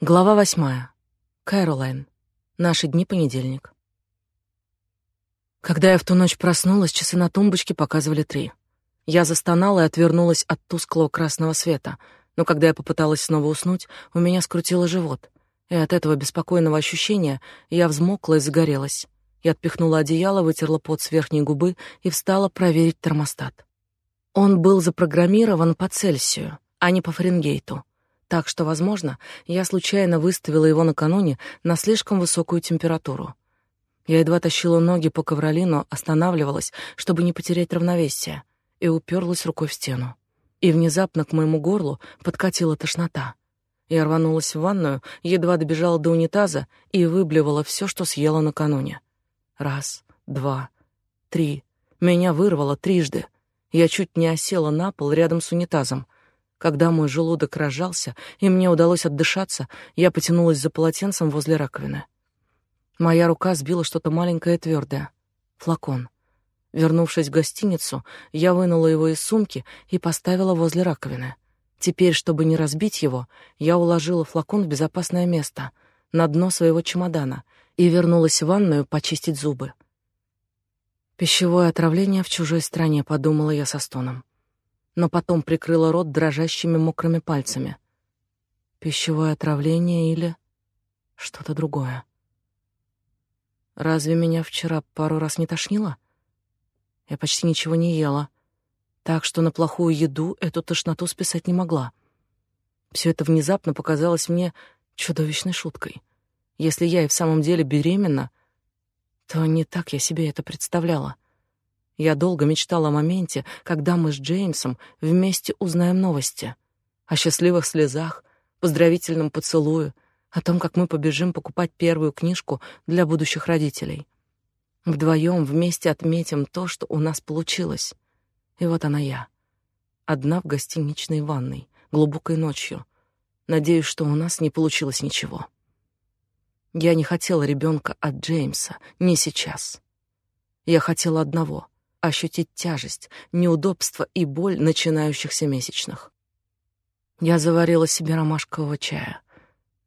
Глава восьмая. Кэролайн. Наши дни понедельник. Когда я в ту ночь проснулась, часы на тумбочке показывали три. Я застонала и отвернулась от тусклого красного света, но когда я попыталась снова уснуть, у меня скрутило живот, и от этого беспокойного ощущения я взмокла и загорелась. Я отпихнула одеяло, вытерла пот с верхней губы и встала проверить термостат. Он был запрограммирован по Цельсию, а не по Фаренгейту так что, возможно, я случайно выставила его накануне на слишком высокую температуру. Я едва тащила ноги по ковролину, останавливалась, чтобы не потерять равновесие, и уперлась рукой в стену. И внезапно к моему горлу подкатила тошнота. Я рванулась в ванную, едва добежала до унитаза и выблевала все, что съела накануне. Раз, два, три. Меня вырвало трижды. Я чуть не осела на пол рядом с унитазом — когда мой желудок разжался, и мне удалось отдышаться, я потянулась за полотенцем возле раковины. Моя рука сбила что-то маленькое и твердое. Флакон. Вернувшись в гостиницу, я вынула его из сумки и поставила возле раковины. Теперь, чтобы не разбить его, я уложила флакон в безопасное место, на дно своего чемодана, и вернулась в ванную почистить зубы. Пищевое отравление в чужой стране, подумала я со стоном но потом прикрыла рот дрожащими мокрыми пальцами. Пищевое отравление или что-то другое. Разве меня вчера пару раз не тошнило? Я почти ничего не ела, так что на плохую еду эту тошноту списать не могла. Все это внезапно показалось мне чудовищной шуткой. Если я и в самом деле беременна, то не так я себе это представляла. Я долго мечтала о моменте, когда мы с Джеймсом вместе узнаем новости. О счастливых слезах, поздравительном поцелуе, о том, как мы побежим покупать первую книжку для будущих родителей. Вдвоем вместе отметим то, что у нас получилось. И вот она я. Одна в гостиничной ванной, глубокой ночью. Надеюсь, что у нас не получилось ничего. Я не хотела ребенка от Джеймса, не сейчас. Я хотела одного — ощутить тяжесть, неудобство и боль начинающихся месячных. Я заварила себе ромашкового чая.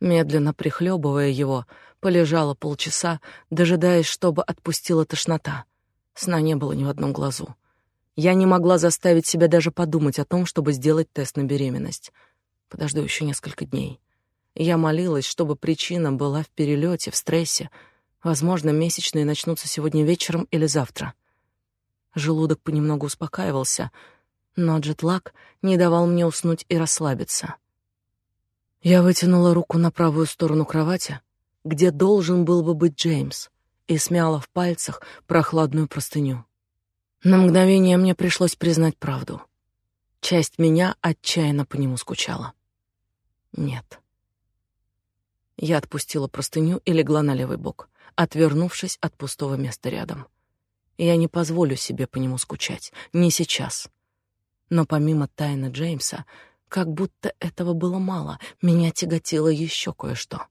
Медленно прихлебывая его, полежала полчаса, дожидаясь, чтобы отпустила тошнота. Сна не было ни в одном глазу. Я не могла заставить себя даже подумать о том, чтобы сделать тест на беременность. Подожду еще несколько дней. Я молилась, чтобы причина была в перелете, в стрессе. Возможно, месячные начнутся сегодня вечером или завтра. Желудок понемногу успокаивался, но джетлаг не давал мне уснуть и расслабиться. Я вытянула руку на правую сторону кровати, где должен был бы быть Джеймс, и смяла в пальцах прохладную простыню. На мгновение мне пришлось признать правду. Часть меня отчаянно по нему скучала. Нет. Я отпустила простыню и легла на левый бок, отвернувшись от пустого места рядом. Я не позволю себе по нему скучать, не сейчас. Но помимо тайны Джеймса, как будто этого было мало, меня тяготило еще кое-что.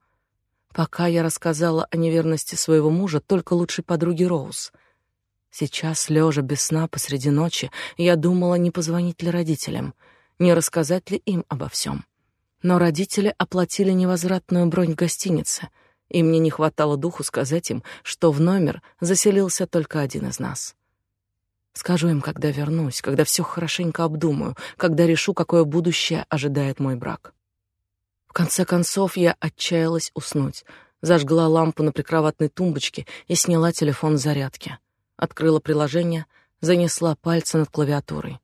Пока я рассказала о неверности своего мужа только лучшей подруге Роуз. Сейчас, лежа без сна посреди ночи, я думала, не позвонить ли родителям, не рассказать ли им обо всем. Но родители оплатили невозвратную бронь в гостинице — и мне не хватало духу сказать им, что в номер заселился только один из нас. Скажу им, когда вернусь, когда все хорошенько обдумаю, когда решу, какое будущее ожидает мой брак. В конце концов я отчаялась уснуть, зажгла лампу на прикроватной тумбочке и сняла телефон с зарядки. Открыла приложение, занесла пальцы над клавиатурой.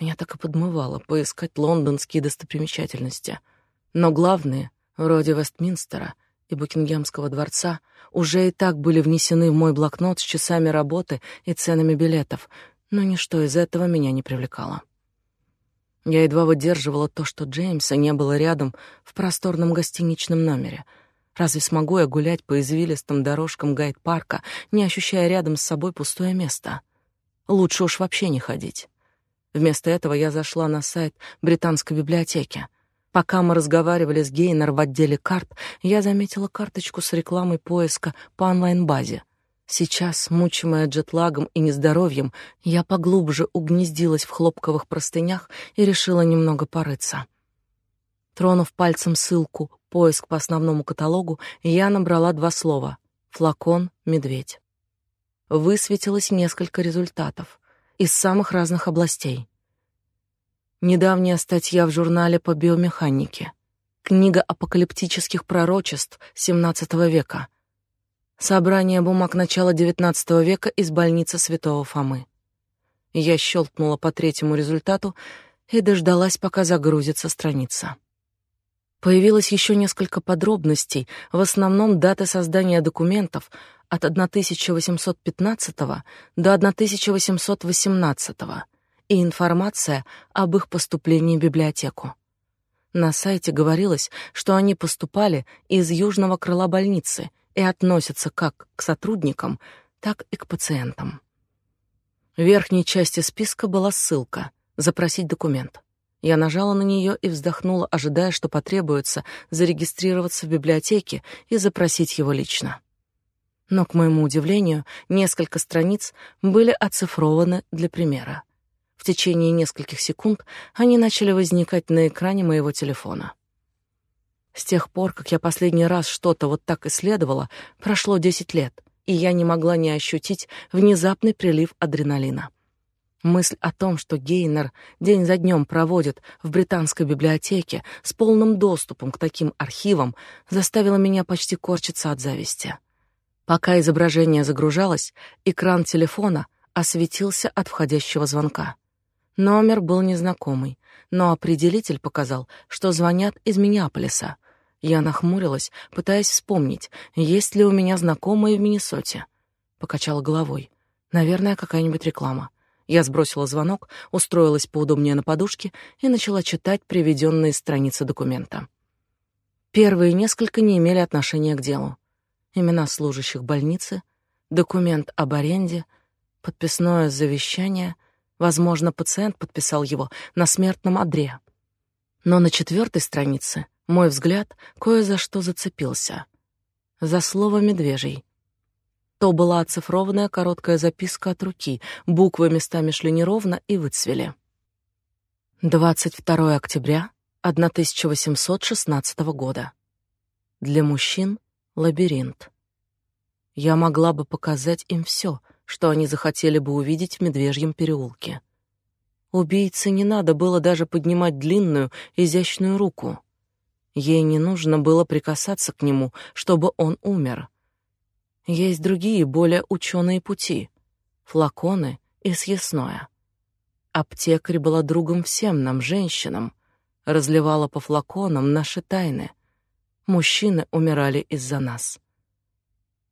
Меня так и подмывало поискать лондонские достопримечательности. Но главные, вроде Вестминстера — и Букингемского дворца уже и так были внесены в мой блокнот с часами работы и ценами билетов, но ничто из этого меня не привлекало. Я едва выдерживала то, что Джеймса не было рядом в просторном гостиничном номере. Разве смогу я гулять по извилистым дорожкам гайд-парка, не ощущая рядом с собой пустое место? Лучше уж вообще не ходить. Вместо этого я зашла на сайт британской библиотеки — Пока мы разговаривали с Гейнер в отделе карт, я заметила карточку с рекламой поиска по онлайн-базе. Сейчас, мучимая джетлагом и нездоровьем, я поглубже угнездилась в хлопковых простынях и решила немного порыться. Тронув пальцем ссылку «Поиск по основному каталогу», я набрала два слова «Флакон, медведь». Высветилось несколько результатов из самых разных областей. Недавняя статья в журнале по биомеханике. Книга апокалиптических пророчеств XVII века. Собрание бумаг начала XIX века из больницы Святого Фомы. Я щелкнула по третьему результату и дождалась, пока загрузится страница. Появилось еще несколько подробностей, в основном даты создания документов от 1815 до 1818 и информация об их поступлении в библиотеку. На сайте говорилось, что они поступали из южного крыла больницы и относятся как к сотрудникам, так и к пациентам. В верхней части списка была ссылка «Запросить документ». Я нажала на нее и вздохнула, ожидая, что потребуется зарегистрироваться в библиотеке и запросить его лично. Но, к моему удивлению, несколько страниц были оцифрованы для примера. В течение нескольких секунд они начали возникать на экране моего телефона. С тех пор, как я последний раз что-то вот так исследовала, прошло 10 лет, и я не могла не ощутить внезапный прилив адреналина. Мысль о том, что Гейнер день за днем проводит в британской библиотеке с полным доступом к таким архивам, заставила меня почти корчиться от зависти. Пока изображение загружалось, экран телефона осветился от входящего звонка. Номер был незнакомый, но определитель показал, что звонят из Миннеаполиса. Я нахмурилась, пытаясь вспомнить, есть ли у меня знакомые в Миннесоте. Покачала головой. Наверное, какая-нибудь реклама. Я сбросила звонок, устроилась поудобнее на подушке и начала читать приведенные страницы документа. Первые несколько не имели отношения к делу. Имена служащих больницы, документ об аренде, подписное завещание, возможно, пациент подписал его на смертном одре. Но на четвертой странице мой взгляд кое за что зацепился. За слово «медвежий». То была оцифрованная короткая записка от руки, буквы местами шли неровно и выцвели. 22 октября 1816 года. Для мужчин лабиринт. Я могла бы показать им все, что они захотели бы увидеть в Медвежьем переулке. Убийце не надо было даже поднимать длинную, изящную руку. Ей не нужно было прикасаться к нему, чтобы он умер. Есть другие, более ученые пути. Флаконы и съестное. Аптекарь была другом всем нам, женщинам. Разливала по флаконам наши тайны. Мужчины умирали из-за нас.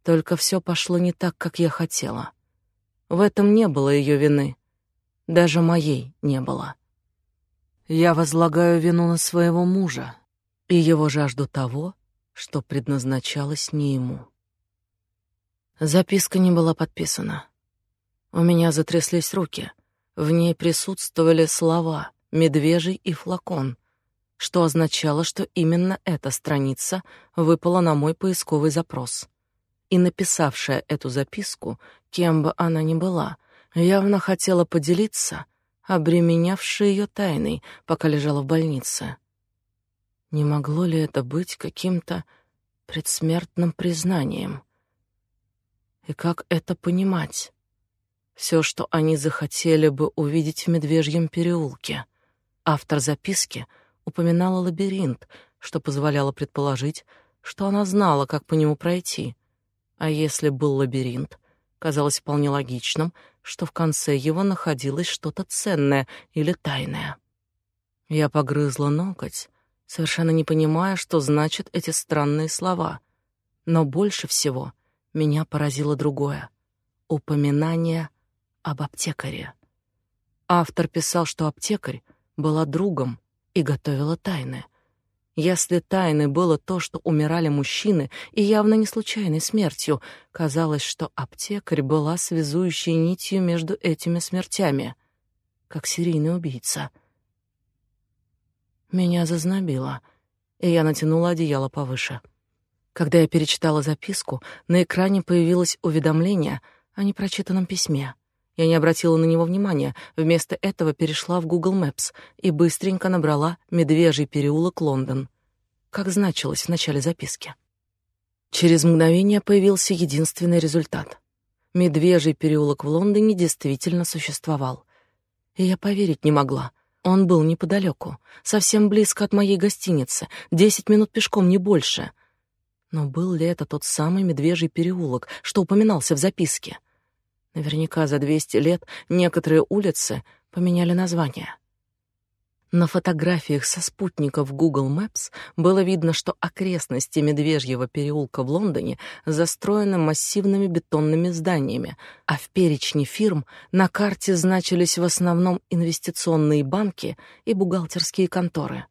Только все пошло не так, как я хотела. В этом не было ее вины. Даже моей не было. Я возлагаю вину на своего мужа и его жажду того, что предназначалось не ему. Записка не была подписана. У меня затряслись руки. В ней присутствовали слова «медвежий» и «флакон», что означало, что именно эта страница выпала на мой поисковый запрос. И написавшая эту записку, кем бы она ни была, явно хотела поделиться обременявшей ее тайной, пока лежала в больнице. Не могло ли это быть каким-то предсмертным признанием? И как это понимать? Все, что они захотели бы увидеть в Медвежьем переулке. Автор записки упоминала лабиринт, что позволяло предположить, что она знала, как по нему пройти. А если был лабиринт, казалось вполне логичным, что в конце его находилось что-то ценное или тайное. Я погрызла ноготь, совершенно не понимая, что значат эти странные слова. Но больше всего меня поразило другое — упоминание об аптекаре. Автор писал, что аптекарь была другом и готовила тайны. Если тайной было то, что умирали мужчины, и явно не случайной смертью, казалось, что аптекарь была связующей нитью между этими смертями, как серийный убийца. Меня зазнобило, и я натянула одеяло повыше. — когда я перечитала записку, на экране появилось уведомление о непрочитанном письме. Я не обратила на него внимания, вместо этого перешла в Google Maps и быстренько набрала «Медвежий переулок, Лондон», как значилось в начале записки. Через мгновение появился единственный результат. Медвежий переулок в Лондоне действительно существовал. И я поверить не могла. Он был неподалеку, совсем близко от моей гостиницы, десять минут пешком, не больше. Но был ли это тот самый Медвежий переулок, что упоминался в записке? Наверняка за двести лет некоторые улицы поменяли название. На фотографиях со спутников Google Maps было видно, что окрестности Медвежьего переулка в Лондоне застроены массивными бетонными зданиями, а в перечне фирм на карте значились в основном инвестиционные банки и бухгалтерские конторы.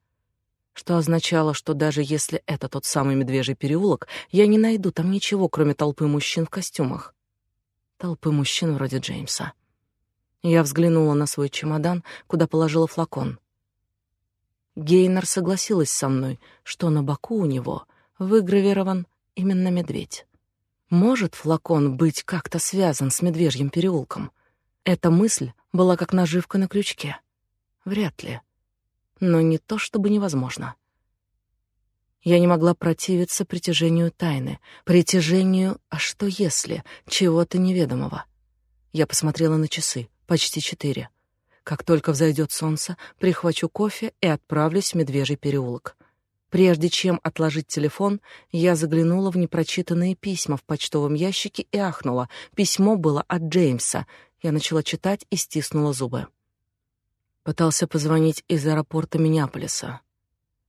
Что означало, что даже если это тот самый Медвежий переулок, я не найду там ничего, кроме толпы мужчин в костюмах. Толпы мужчин вроде Джеймса. Я взглянула на свой чемодан, куда положила флакон — Гейнер согласилась со мной, что на боку у него выгравирован именно медведь. Может флакон быть как-то связан с Медвежьим переулком? Эта мысль была как наживка на крючке. Вряд ли. Но не то чтобы невозможно. Я не могла противиться притяжению тайны, притяжению «а что если?» чего-то неведомого. Я посмотрела на часы, почти четыре. Как только взойдет солнце, прихвачу кофе и отправлюсь в Медвежий переулок. Прежде чем отложить телефон, я заглянула в непрочитанные письма в почтовом ящике и ахнула. Письмо было от Джеймса. Я начала читать и стиснула зубы. Пытался позвонить из аэропорта Миннеаполиса.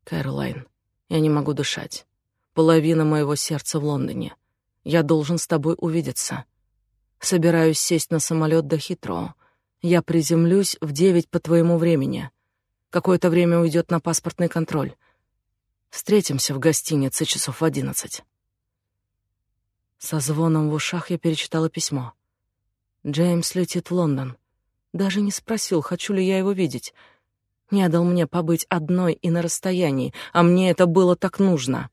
Кэролайн, я не могу дышать. Половина моего сердца в Лондоне. Я должен с тобой увидеться. Собираюсь сесть на самолет до Хитроу. Я приземлюсь в девять по твоему времени. Какое-то время уйдет на паспортный контроль. Встретимся в гостинице часов в одиннадцать. Со звоном в ушах я перечитала письмо. Джеймс летит в Лондон. Даже не спросил, хочу ли я его видеть. Не дал мне побыть одной и на расстоянии, а мне это было так нужно.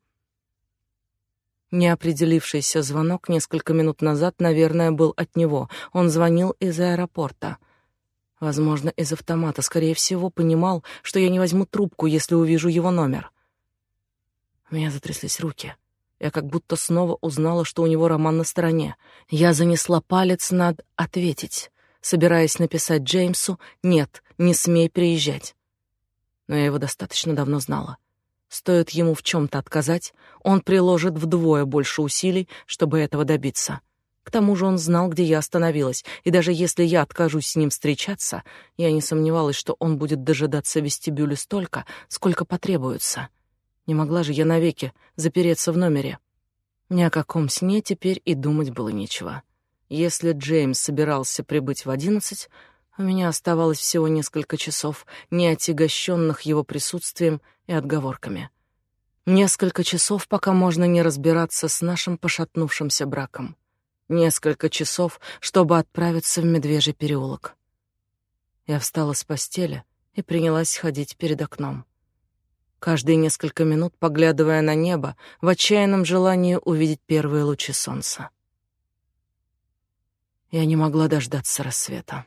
Неопределившийся звонок несколько минут назад, наверное, был от него. Он звонил из аэропорта. Возможно, из автомата, скорее всего, понимал, что я не возьму трубку, если увижу его номер. У меня затряслись руки. Я как будто снова узнала, что у него роман на стороне. Я занесла палец над «ответить», собираясь написать Джеймсу «нет, не смей приезжать». Но я его достаточно давно знала. Стоит ему в чем-то отказать, он приложит вдвое больше усилий, чтобы этого добиться. К тому же он знал, где я остановилась, и даже если я откажусь с ним встречаться, я не сомневалась, что он будет дожидаться в вестибюле столько, сколько потребуется. Не могла же я навеки запереться в номере. Ни о каком сне теперь и думать было нечего. Если Джеймс собирался прибыть в одиннадцать, у меня оставалось всего несколько часов, не отягощенных его присутствием и отговорками. Несколько часов, пока можно не разбираться с нашим пошатнувшимся браком несколько часов, чтобы отправиться в Медвежий переулок. Я встала с постели и принялась ходить перед окном. Каждые несколько минут поглядывая на небо в отчаянном желании увидеть первые лучи солнца. Я не могла дождаться рассвета.